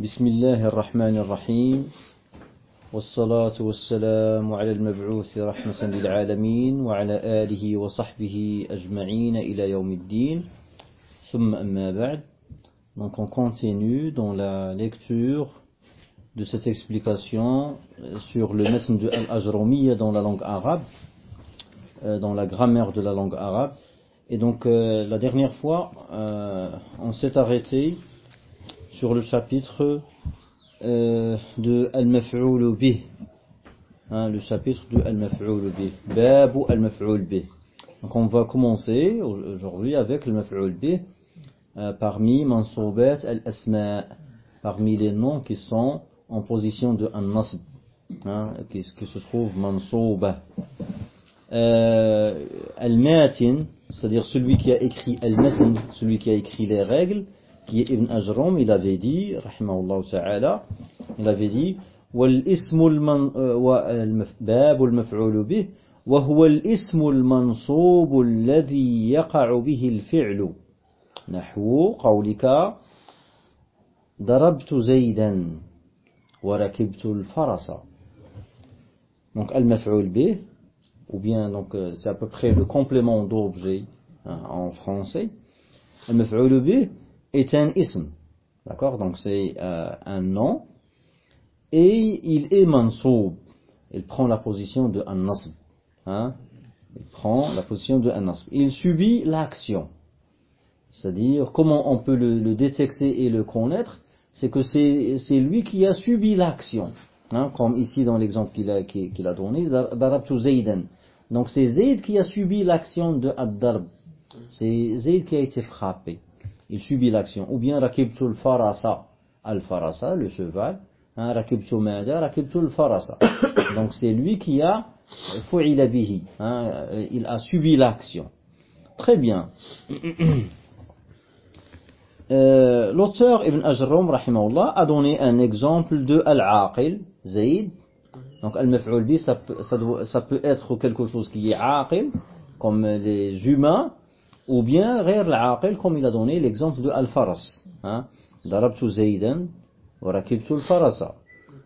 بسم الله الرحمن الرحيم والصلاة والسلام على المبعوث رحمة للعالمين وعلى آله وصحبه أجمعين إلى يوم الدين ثم أما بعد Donc on continue dans la lecture de cette explication sur le mesme de Al-Ajromiyya dans la langue arabe, euh, dans la grammaire de la langue arabe. Et donc euh, la dernière fois, euh, on s'est arrêté sur le chapitre euh, de Al-Maf'ul bih. Hein, le chapitre de Al-Maf'ul bih. Babu Al-Maf'ul bih. Donc on va commencer aujourd'hui avec Al-Maf'ul bih euh, parmi Mansoubat Al-Asma, parmi les noms qui sont en position de An-Nasb, hein, qui, se trouve Mansouba. Euh, Al-Matin, c'est-à-dire celui qui a écrit Al-Matn, celui qui a écrit les règles, qui est Ibn Ajram, il avait dit, rahimahullah ta'ala, il avait dit, والاسم المن والباب المفعول به وهو الاسم المنصوب الذي يقع به الفعل نحو قولك ضربت زيدا وركبت الفرس دونك المفعول به أو بيان دونك سي à peu près le complément d'objet en français. المفعول به est un ism. D'accord? Donc c'est euh, un nom. Et il est mansoub. Il prend la position de un nasb. Hein? Il prend la position de un nasb. Il subit l'action. C'est-à-dire, comment on peut le, détecter et le connaître? C'est que c'est lui qui a subi l'action. Hein? Comme ici dans l'exemple qu'il a, a, donné, Darabtu Zaydan. Donc c'est Zayd qui a subi l'action de Ad-Darb. C'est Zayd qui a été frappé il subit l'action. Ou bien rakibtul farasa, al farasa, le cheval, hein, rakibtu mada, rakibtul farasa. Donc c'est lui qui a fu'ila bihi, hein, il a subi l'action. Très bien. Euh, L'auteur Ibn Ajram, a donné un exemple de al-aqil, Zayd. Donc al-maf'ul ça, ça, peut être quelque chose qui est aqil, comme les humains, ou bien غير العاقل comme il a donné l'exemple de al-faras hein ضربت زيدا وركبت الفرس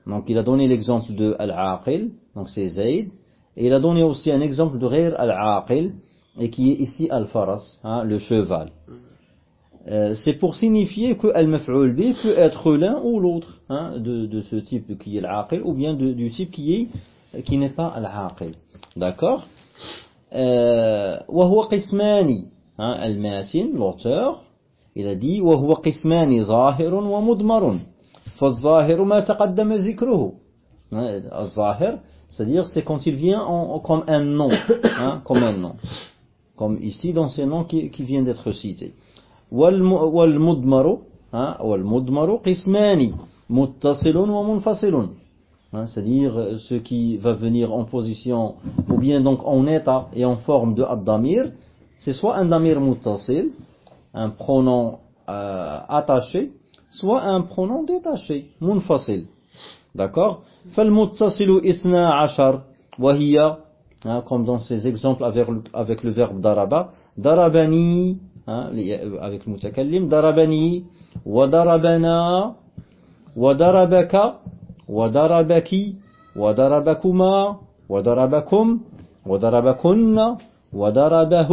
donc il a donné l'exemple de al-aqil donc c'est Zayd et il a donné aussi un exemple de غير al-aqil et qui est ici al-faras hein, le cheval euh, c'est pour signifier que al-maf'ul bi peut être l'un ou l'autre hein, de, de, ce type qui est al-aqil ou bien de, du type qui est qui n'est pas al-aqil d'accord euh, وهو قسماني hein, Al-Matin, l'auteur, il a dit وهو قسمان ظاهر ومضمر فالظاهر ما تقدم ذكره الظاهر c'est-à-dire c'est quand il vient en, comme un nom hein, comme un nom comme ici dans ces noms qui, qui viennent d'être cités والمضمر hein, والمضمر قسمان متصل ومنفصل hein, c'est-à-dire ce qui va venir en position ou bien donc en état et en forme de ad-damir c'est soit un damir muttasil, un pronom euh, attaché, soit un pronom détaché, munfasil. D'accord فالمتصل اثنا عشر وهي hein, comme dans ces exemples avec, avec le verbe daraba darabani hein, avec mutakallim darabani وضربنا وضربك وضربك وضربكما وضربكم وضربكن وضربه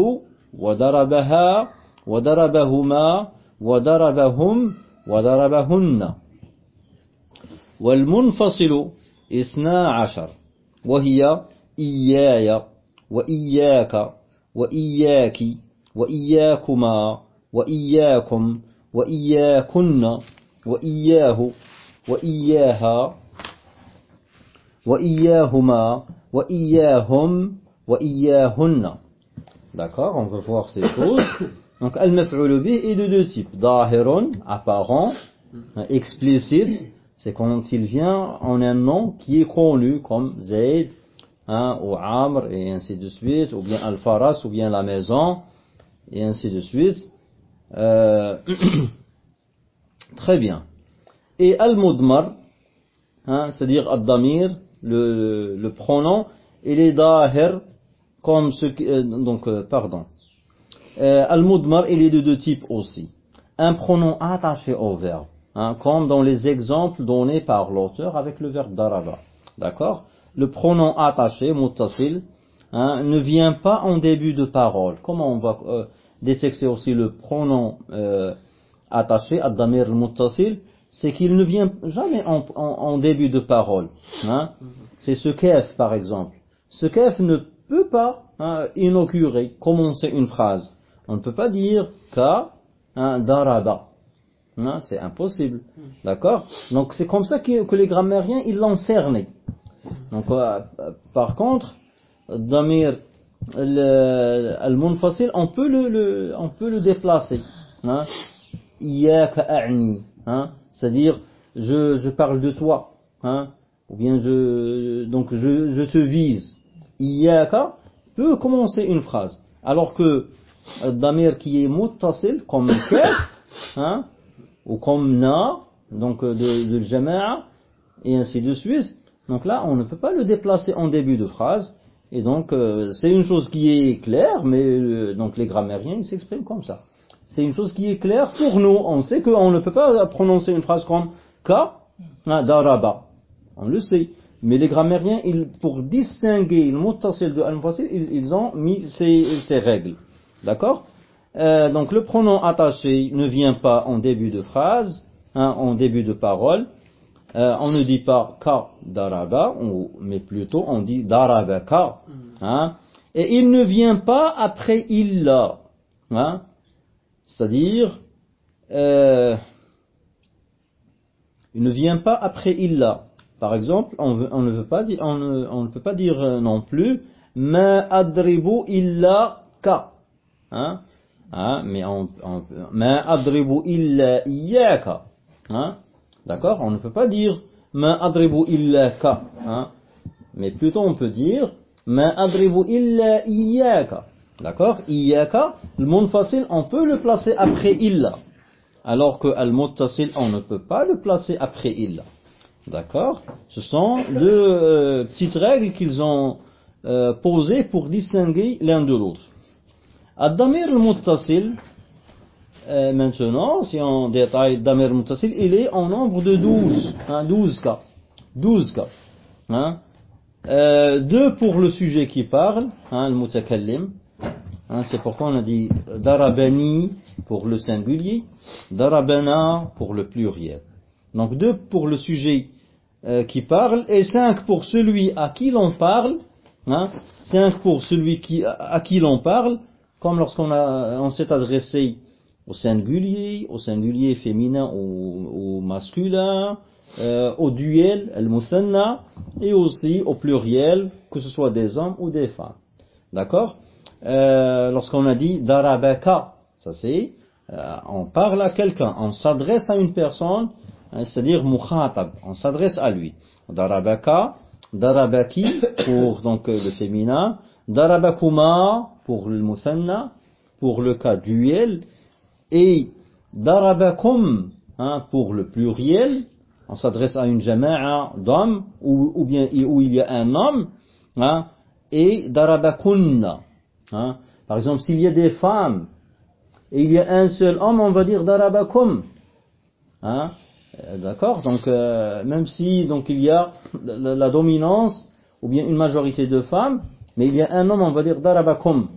وضربها وضربهما وضربهم وضربهن. والمنفصل اثنا عشر وهي إياي وإياك وإياك وإياكما وإياكم وإياكن وإياه وإياها وإياهما وإياهم وإياهن. D'accord On veut voir ces choses. Donc, al-maf'ul est de deux types. Dahirun, apparent, explicite, c'est quand il vient en un nom qui est connu comme Zayd, hein, ou Amr, et ainsi de suite, ou bien Al-Faras, ou bien la maison, et ainsi de suite. Euh, très bien. Et Al-Mudmar, hein, c'est-à-dire Ad-Damir, le, le pronom, il est Dahir, comme ce euh, donc euh, pardon. Euh, Al-Mudmar, il est de deux types aussi. Un pronom attaché au verbe. hein, comme dans les exemples donnés par l'auteur avec le verbe daraba. D'accord? Le pronom attaché, muttasil, hein, ne vient pas en début de parole. Comment on va euh, détecter aussi le pronom euh, attaché, ad-damir al-muttasil? C'est qu'il ne vient jamais en, en- en début de parole. hein. C'est ce kef, par exemple. Ce kef ne peut pas hein, inaugurer, commencer une phrase. On ne peut pas dire ka hein, daraba. Hein, c'est impossible. D'accord? Donc c'est comme ça que, les grammairiens, ils l'ont cerné. Donc, euh, par contre, damir le- al-munfasil, on peut le, on peut le déplacer. Hein? C'est-à-dire, je, parle de toi? Ou bien je, donc je te vise. Iyaka peut commencer une phrase. Alors que le damir qui est muttasil, comme kaf, hein? Ou comme na, donc euh, de, de jama'a, et ainsi de suite. Donc là, on ne peut pas le déplacer en début de phrase. Et donc, euh, c'est une chose qui est claire, mais euh, donc les grammairiens, ils s'expriment comme ça. C'est une chose qui est claire pour nous. On sait qu'on ne peut pas prononcer une phrase comme ka, hein, daraba. On le sait. Mais les grammairiens, ils, pour distinguer le muttasil de al-mufasil, ils, ils ont mis ces, ces règles. D'accord? Euh, Donc le pronom attaché ne vient pas en début de phrase, hein, en début de parole. Euh, on ne dit pas ka daraba, mais plutôt on dit darabaka. Hein, et il ne vient pas après illa. Hein, C'est-à-dire, euh, il ne vient pas après illa. Par exemple, on, ne peut pas dire euh, non plus ma adribu illa ka. Hein, hein, mais on, on, ma adribu illa iyaka. Hein, D'accord On ne peut pas dire ma adribu illa ka. Hein, mais plutôt on peut dire ma adribu illa iyaka. D'accord Iyaka, le monde facile, on peut le placer après illa. Alors que al-muttasil, on ne peut pas le placer après illa. D'accord Ce sont deux euh, petites règles qu'ils ont euh, posées pour distinguer l'un de l'autre. Ad-damir al-muttasil, euh, maintenant, si on détaille damir al-muttasil, il est en nombre de 12, hein, 12 cas. 12 cas. Hein euh, deux pour le sujet qui parle, hein, le mutakallim. Hein, c'est pourquoi on a dit darabani pour le singulier, darabana pour le pluriel. Donc deux pour le sujet euh, qui parle et cinq pour celui à qui l'on parle. Hein, cinq pour celui qui, à, qui l'on parle, comme lorsqu'on on s'est adressé au singulier, au singulier féminin ou, masculin, euh, au duel, al musanna, et aussi au pluriel, que ce soit des hommes ou des femmes. D'accord? Euh, Lorsqu'on a dit darabaka, ça c'est, on parle à quelqu'un, on s'adresse à une personne, c'est-à-dire mukhatab, on s'adresse à lui. Darabaka, darabaki pour donc euh, le féminin, darabakuma pour le musanna, pour le cas duel, et darabakum hein, pour le pluriel, on s'adresse à une jama'a d'hommes ou, bien où il y a un homme, hein, et darabakunna. Hein. Par exemple, s'il y a des femmes et il y a un seul homme, on va dire darabakum. Hein. Euh, D'accord Donc, euh, même si donc il y a la, dominance ou bien une majorité de femmes, mais il y a un homme, on va dire darabakum.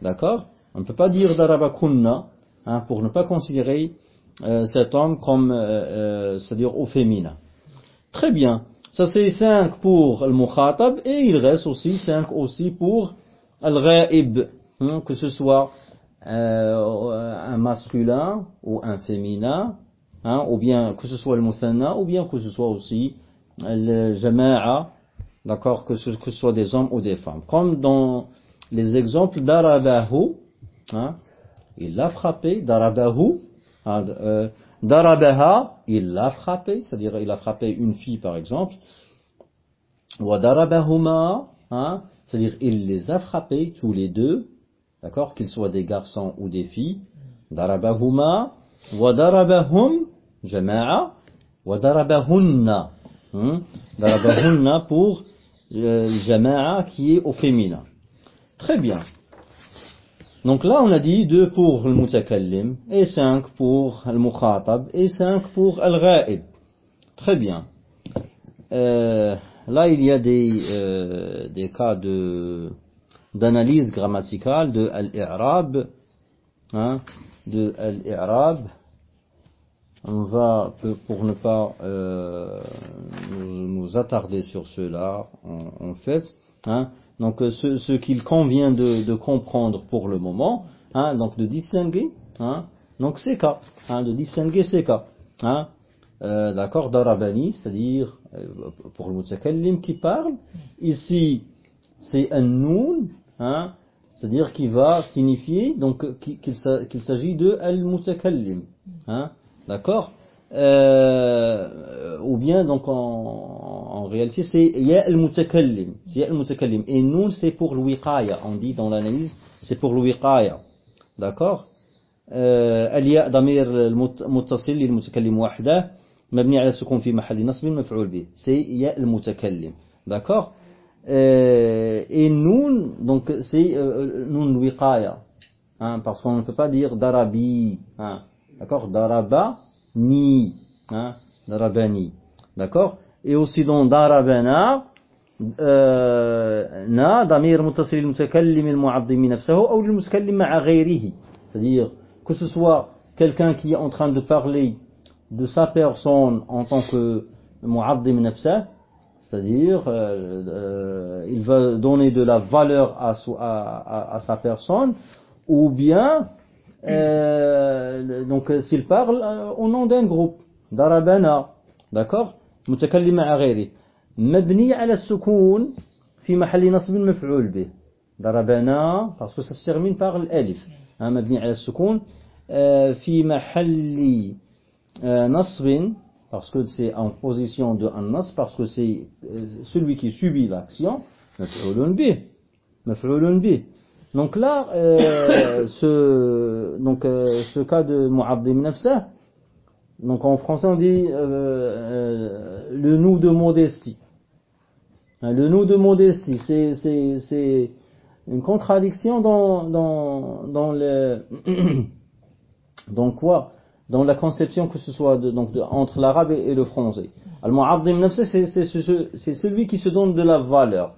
D'accord On ne peut pas dire darabakunna hein, pour ne pas considérer euh, cet homme comme, c'est-à-dire au féminin. Très bien. Ça c'est 5 pour le mukhatab et il reste aussi 5 aussi pour al-ghaib, hein, que ce soit un masculin ou un féminin, hein, ou bien que ce soit le musanna, ou bien que ce soit aussi le jama'a, d'accord, que ce, que ce soit des hommes ou des femmes. Comme dans les exemples d'arabahu, hein, il l'a frappé, darabahu, hein, euh, darabaha, il l'a frappé, c'est-à-dire il a frappé une fille par exemple, wa darabahuma, hein, c'est-à-dire il les a frappés tous les deux, d'accord, qu'ils soient des garçons ou des filles, darabahuma, wa darabahum, jama'a, wa darabahunna, hein, darabahunna pour euh, jama'a qui est au féminin. Très bien. Donc là, on a dit 2 pour le mutakallim, et 5 pour le mukhatab, et 5 pour al ghaib. Très bien. Euh, là, il y a des, euh, des cas de d'analyse grammaticale de al-i'rab, hein, de al-i'rab. On va, pour ne pas euh, nous, attarder sur cela, en, fait, hein, donc ce, qu'il convient de, comprendre pour le moment, hein, donc de distinguer, hein, donc ces cas, de distinguer ces cas, euh, d'accord, darabani, c'est-à-dire euh, pour le mutakallim qui parle, ici c'est un noun, c'est-à-dire qui va signifier donc qu'il s'agit de al-mutakallim, d'accord euh, ou bien donc en, en réalité c'est ya al-mutakallim, c'est ya al-mutakallim et nous c'est pour le wiqaya, on dit dans l'analyse c'est pour le wiqaya. D'accord الياء ضمير المتصل للمتكلم وحده مبني على السكون في محل نصب مفعول به c'est ya al-mutakallim. D'accord euh, et nun donc c'est euh, nun wiqaya hein, parce qu'on ne peut pas dire darabi hein, D'accord? Darabani. Hein? Darabani. D'accord? Et aussi dans Darabana, euh, na, damir mutasil mutakallim al-mu'addimi nafsahu ou al-mutakallim ma'a ghayrihi. C'est-à-dire que ce soit quelqu'un qui est en train de parler de sa personne en tant que mu'addim nafsah, c'est-à-dire euh, euh, il va donner de la valeur à sa personne, ou bien euh, donc euh, s'il parle euh, au nom d'un groupe ضربنا d'accord متكلم مع غيره مبني على السكون في محل نصب مفعول به ضربنا parce que ça se termine par l'alif مبني على السكون في محل نصب parce que c'est en position de un nas parce que c'est celui qui subit l'action مفعول به مفعول به donc là, euh, ce, donc, euh, ce cas de Mu'abdim Nafsa, donc en français on dit euh, euh le nous de modestie. Hein, le nous de modestie, c'est, c'est, c'est une contradiction dans, dans, dans le, dans quoi? Dans la conception que ce soit de, donc de, entre l'arabe et, et, le français. Al-Mu'abdim Nafsa, c'est, c'est, c'est celui qui se donne de la valeur.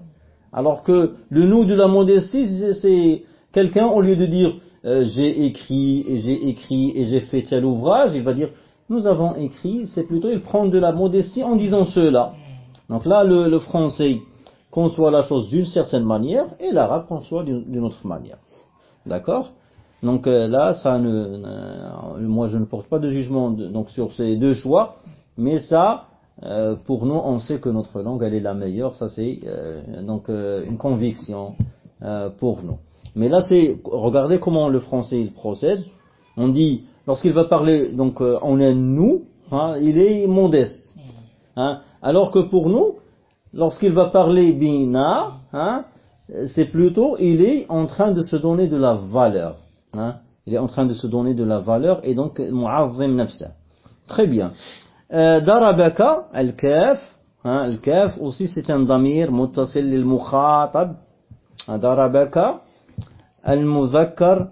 Alors que le nous de la modestie, c'est quelqu'un, au lieu de dire euh, j'ai écrit et j'ai écrit et j'ai fait tel ouvrage, il va dire nous avons écrit, c'est plutôt il prend de la modestie en disant cela. Donc là, le, le français conçoit la chose d'une certaine manière et l'arabe conçoit d'une autre manière. D'accord? Donc euh, là, ça ne, euh, moi je ne porte pas de jugement donc sur ces deux choix, mais ça, euh, pour nous, on sait que notre langue, elle est la meilleure. Ça, c'est euh, donc euh, une conviction pour nous. Mais là, c'est regardez comment le français il procède. On dit lorsqu'il va parler, donc on est nous, hein, il est modeste. Hein, alors que pour nous, lorsqu'il va parler bina, hein, c'est plutôt il est en train de se donner de la valeur. Il est en train de se donner de la valeur et donc mu'azzim nafsa. Très bien. ضربك الكاف. ها الكاف c'est un ضمير متصل للمخاطب. ضربك المذكر.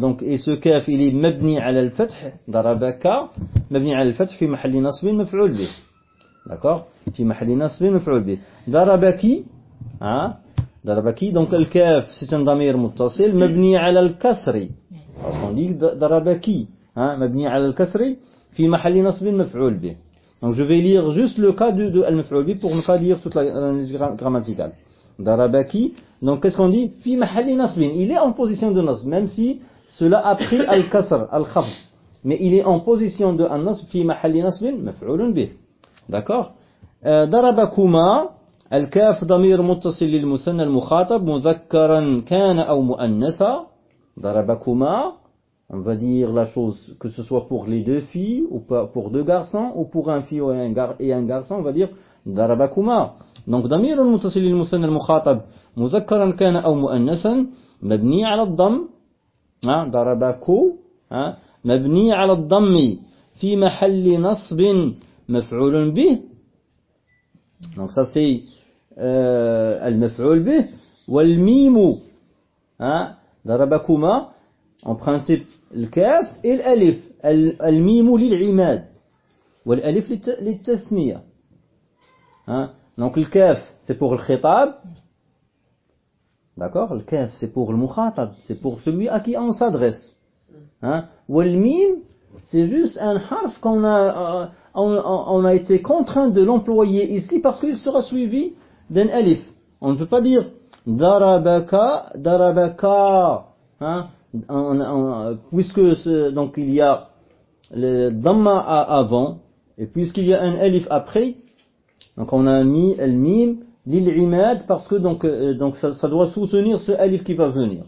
donc et ce كاف est مبني على الفتح. ضربك مبني على الفتح في محل نصب مفعول به. D'accord في محل نصب مفعول به. ضربك ها ضربك donc الكاف c'est un ضمير متصل مبني على الكسر. Qu'on dit ضربك ها مبني على الكسر. في محل نصب مفعول به donc je vais lire juste le cas de, de al-maf'ul bi pour ne pas lire toute l'analyse grammaticale darabaki donc qu'est-ce qu'on dit fi mahalli nasbin il est en position de nasb même si cela a pris al-kasr al-khafd mais il est en position de an-nasb fi mahalli nasbin maf'ul bih d'accord darabakuma الكاف ضمير متصل للمثنى المخاطب مذكرا كان أو مؤنثا ضربكما on va dire la chose, que ce soit pour les deux filles, ou pour deux garçons, ou pour un fille et un, garçon, on va dire darabakuma. Donc, damir al-mutasil al-musanna al-mukhatab, muzakkaran kana aw muannasan, mabni al-dam, hein, darabaku, hein, mabni al-dammi, fi mahalli nasbin, maf'ulun bih. Donc, ça c'est euh, al-maf'ul bih, hein, darabakuma, en principe, le et l'alif. Al-mimu lil-imad. Wal-alif lit-tasniya. Hein? Donc le kaf, c'est pour le khitab. D'accord Le kaf, c'est pour le mukhatab. C'est pour celui à qui on s'adresse. Hein? Wal-mim, c'est juste un harf qu'on a, euh, on, été contraint de l'employer ici parce qu'il sera suivi d'un alif. On ne peut pas dire darabaka, darabaka, hein, puisque donc il y a le dhamma avant, et puisqu'il y a un alif après, donc on a mis el mim l'il-imad parce que donc, euh, donc ça, ça, doit soutenir ce alif qui va venir.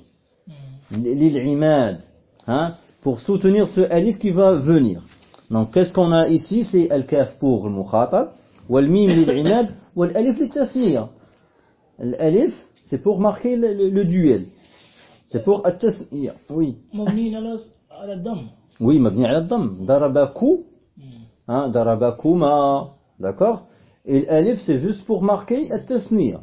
Hmm. L'il-imad, hein, pour soutenir ce alif qui va venir. Donc qu'est-ce qu'on a ici? C'est al-kaf pour le mukhatab, wal mim lil-imad, wal alif lit-tasniya. L'alif, c'est pour marquer le, le, le duel. C'est pour at-tasniya. Oui. مبني على الضم. Oui, مبني على الضم. Darabaku, hein, darabakuma. D'accord Et l'alif, c'est juste pour marquer at-tasniya.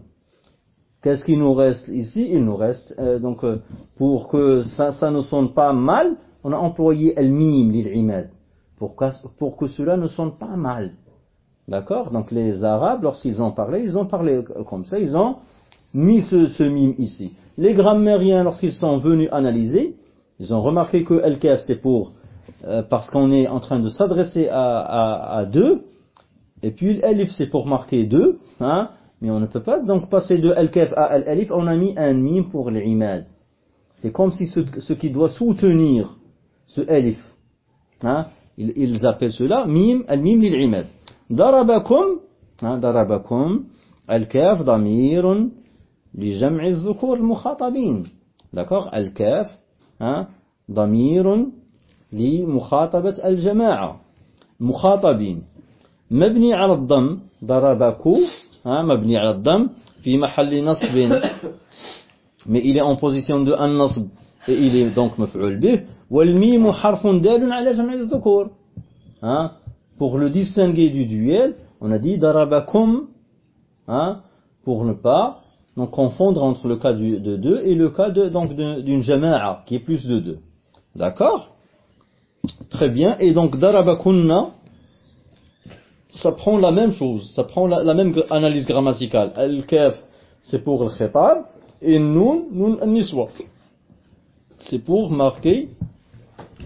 Qu'est-ce qui nous reste ici Il nous reste, euh, donc, euh, pour que ça, ça ne sonne pas mal, on a employé al-mim lil-imad pour que, pour que cela ne sonne pas mal. D'accord Donc les Arabes, lorsqu'ils ont parlé, ils ont parlé comme ça, ils ont mis ce, ce mime ici. Les grammairiens, lorsqu'ils sont venus analyser, ils ont remarqué que LKF c'est pour, euh, parce qu'on est en train de s'adresser à, à, deux, et puis l'Alif c'est pour marquer deux, hein, mais on ne peut pas donc passer de LKF à Alif, on a mis un mime pour l'imad. C'est comme si ce, qui doit soutenir ce Alif. Hein, ils appellent cela mim, al-mim lil-imad. Darabakum, darabakum, al-kaf damirun لجمع الذكور المخاطبين. دكاغ الكاف ضمير لمخاطبة الجماعة. مخاطبين. مبني على الضم ضرباكو مبني على الضم في محل نصب. مي إلي أن بوزيسيون دو أن نصب إلي دونك مفعول به. والميم حرف دال على جمع الذكور. ها pour le distinguer du duel on a dit ضرباكم ها pour ne pas donc confondre entre le cas de deux et le cas de, donc d'une jama'a qui est plus de deux. D'accord? Très bien. Et donc darabakunna ça prend la même chose. Ça prend la, même analyse grammaticale. Al-kaf c'est pour le khitab et nun nun an-niswa c'est pour marquer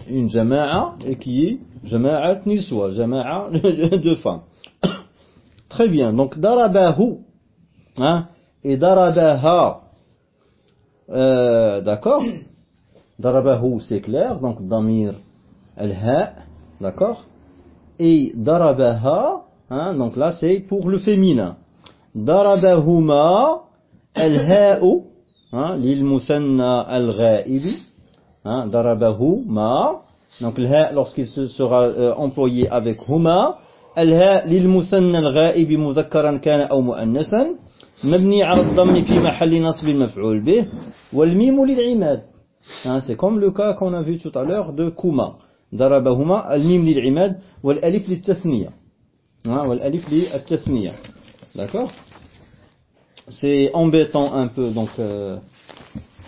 une jama'a et qui est jama'at niswa, jama'a de femmes. Très bien, donc darabahu hein, et darabaha. Euh, d'accord? Darabahu, c'est clair, donc damir al-ha, d'accord? Et darabaha, hein, donc là c'est pour le féminin. Darabahuma al-ha'u, hein, lil musanna al-gha'ibi, hein, darabahuma, donc le lorsqu'il sera euh, employé avec huma, al-ha lil musanna al-gha'ibi muzakkaran kana ou muannasan, مبني على الضم في محل نصب مفعول به والميم للعماد hein, c'est comme le cas qu'on a vu tout à l'heure de كوما ضربهما الميم للعماد والالف للتثنية hein, والالف للتثنية d'accord c'est embêtant un peu donc euh,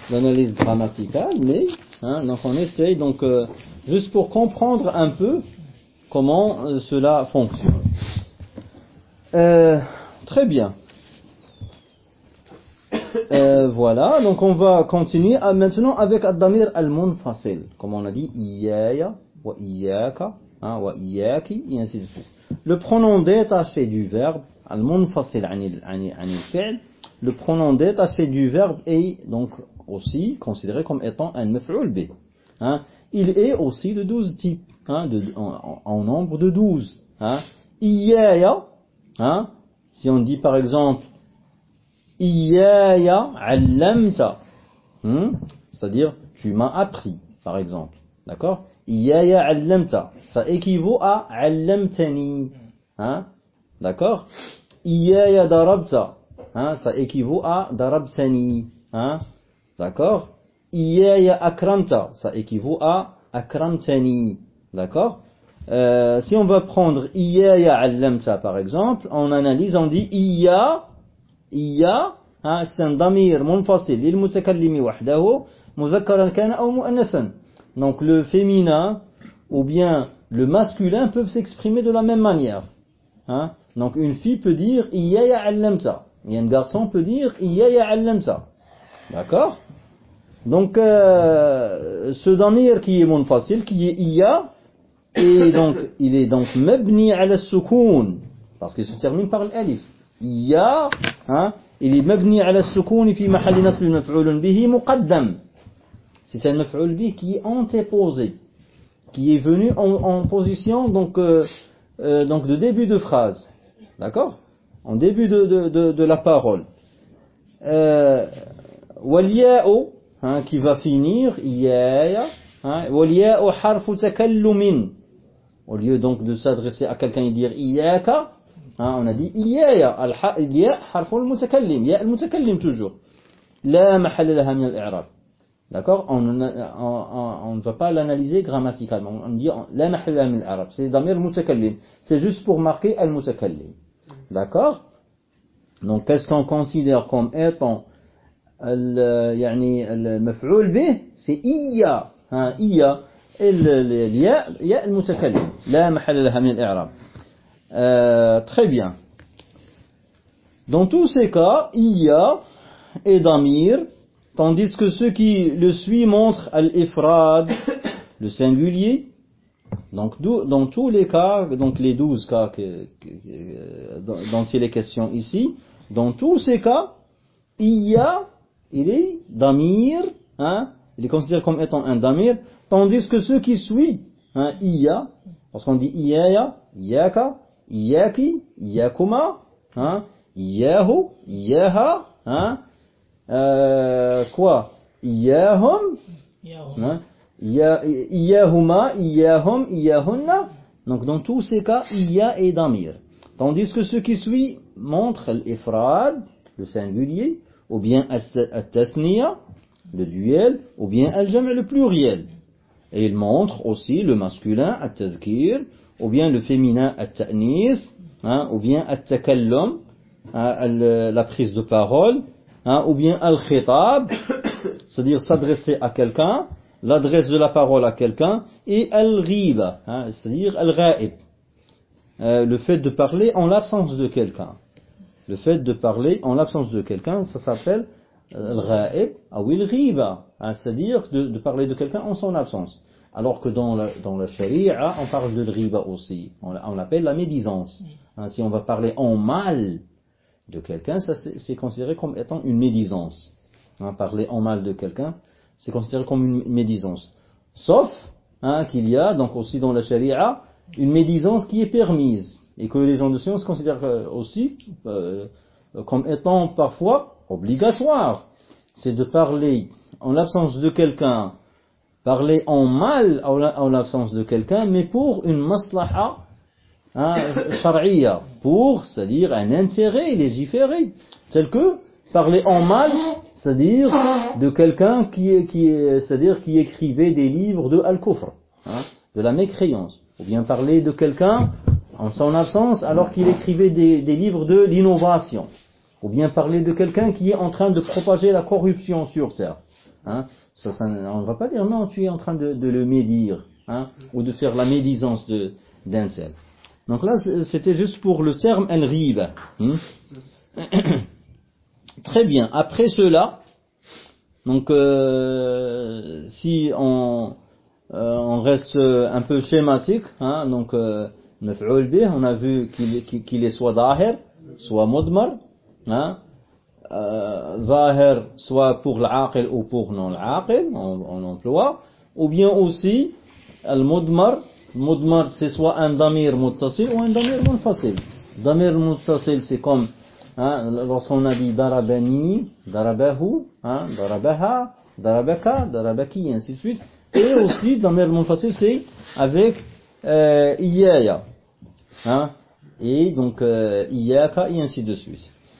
l'analyse grammaticale mais Hein, donc on essaye donc euh, juste pour comprendre un peu comment euh, cela fonctionne. Euh, très bien. Euh, voilà, donc on va continuer à, maintenant avec Ad-Damir al-Munfasil. Comme on a dit, Iyaya, wa Iyaka, hein, wa Iyaki, et ainsi de suite. Le pronom détaché du verbe, al-Munfasil anil fi'l, le pronom détaché du verbe est donc aussi considéré comme étant un maf'ul. Hein. Il est aussi de 12 types, hein, en, nombre de 12. Hein. Iyaya, si on dit par exemple Iyaya allamta, hmm, c'est-à-dire tu m'as appris, par exemple. D'accord? Iyaya allamta, ça équivaut à allamtani. Hein, D'accord? Iyaya darabta, hein, ça équivaut à darabtani. Hein, D'accord? Iyaya akramta, ça équivaut à akramtani. D'accord? Euh, Si on va prendre Iyaya allamta par exemple, on analyse, on dit Iya, Iya, hein, c'est un damir munfasil للمتكلم وحده مذكرا كان أو مؤنثا donc le féminin ou bien le masculin peuvent s'exprimer de la même manière hein. donc une fille peut dire إيايا علمت et un garçon peut dire إيايا علمت d'accord donc euh, ce damir qui est munfasil qui est iya et donc il est donc mabni ala sukun parce qu'il se termine par l'alif iya hein, il est mabni ala sukun fi mahall nasb maf'ul bihi muqaddam c'est un maf'ul bihi qui est antéposé qui est venu en, en position donc euh, euh, donc de début de phrase d'accord en début de, de, de, de la parole euh, والياء hein, qui va finir يايا hein, والياء حرف تكلم au lieu donc de s'adresser à quelqu'un et dire إياك hein, on a dit إيايا الياء حرف المتكلم ياء المتكلم toujours. لا محل لها من الإعراب. D'accord on, ne va pas l'analyser grammaticalement. On dit لها من الإعراب. C'est ضمير متكلم. C'est juste pour marquer المتكلم. D'accord Donc qu'est-ce qu'on considère comme étant يعني المفعول به؟ C'est ها ال- ال- الياء ياء المتكلم. لا محل لها من الإعراب. Euh, très bien. Dans tous ces cas, Iya et Damir, tandis que ceux qui le suivent montrent Al-Ifrad, le singulier. Donc, dans tous les cas, donc les douze cas que- que- dont dont il est question ici, dans tous ces cas, Iya, il est Damir, hein, il est considéré comme étant un Damir, tandis que ceux qui suivent hein, Iya, lorsqu'on dit Iyaya, Iyaka, Iyaki, Iyakuma, hein, Iyahu, Iyaha, hein, euh, quoi? Iyahum, hein, Iya- Iyahuma, Iyahum, Iyahunna. Donc dans tous ces cas, Iya et Damir. Tandis que ceux qui suivent montrent l'ifrad, le singulier, ou bien al-tathniya, le duel, ou bien al-jam' le pluriel. Et ils montrent aussi le masculin, al-tadhkir, ou bien le féminin, al-ta'nis, hein, ou bien al-takallum, hein, al- la prise de parole, hein, ou bien al-khitab, c'est-à-dire s'adresser à quelqu'un, l'adresse de la parole à quelqu'un, et al-ghiba, c'est-à-dire al-ghaib, Euh, le fait de parler en l'absence de quelqu'un. Le fait de parler en l'absence de quelqu'un, ça s'appelle euh, al-ghaib ou al-ghiba, hein, c'est-à-dire de parler de quelqu'un en son absence. Alors que dans la, dans la sharia, on parle de riba aussi. On, on l'appelle la médisance. Hein, si on va parler en mal de quelqu'un, ça c'est considéré comme étant une médisance. Hein, parler en mal de quelqu'un, c'est considéré comme une médisance. Sauf hein, qu'il y a donc aussi dans la charia une médisance qui est permise et que les gens de science considèrent euh, aussi euh, comme étant parfois obligatoire. C'est de parler en l'absence de quelqu'un, parler en mal en la- en l'absence de quelqu'un, mais pour une maslaha hein, pour, c'est-à-dire un intérêt légiféré, tel que parler en mal, c'est-à-dire de quelqu'un qui, est- qui, est- c'est-à-dire qui écrivait des livres de al-kufr, hein, de la mécréance, ou bien parler de quelqu'un en son absence alors qu'il écrivait des, des livres de l'innovation, ou bien parler de quelqu'un qui est en train de propager la corruption sur terre. Hein. On ne va pas dire non, tu es en train de, le médire, hein, ou de faire la médisance d'un tel. Donc là, c'était juste pour le terme al-riba. hein. Très bien. Après cela, donc euh, si on, euh, on reste un peu schématique, donc euh, on a vu qu'il est soit dahir, soit mudmar, zahir soit pour l'aqil ou pour non l'aqil, on, on emploie, ou bien aussi al-mudmar, mudmar c'est soit un damir muttasil ou un damir munfasil. Damir muttasil c'est comme hein, lorsqu'on a dit darabani, darabahu, hein, darabaha, darabaka, darabaki, ainsi de suite. Et aussi damir munfasil c'est avec euh, iyaya. Hein, et donc euh, et ainsi de suite.